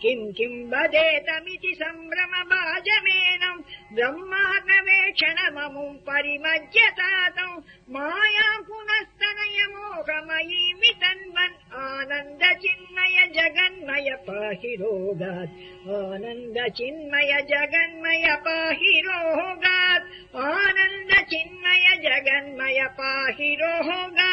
किम् किम् वदेतमिति सम्भ्रमभाजमेन ब्रह्मात्मवेक्षणममुम् गवेषणममुम् परिमज्यता तम् माया पुनस्तनयमोहमयीमितन्वन् आनन्द चिन्मय जगन्मय पाहिरोगात् आनन्द चिन्मय जगन्मय पाहिरोहात् आनन्द चिन्मय जगन्मय पाहि रोगात्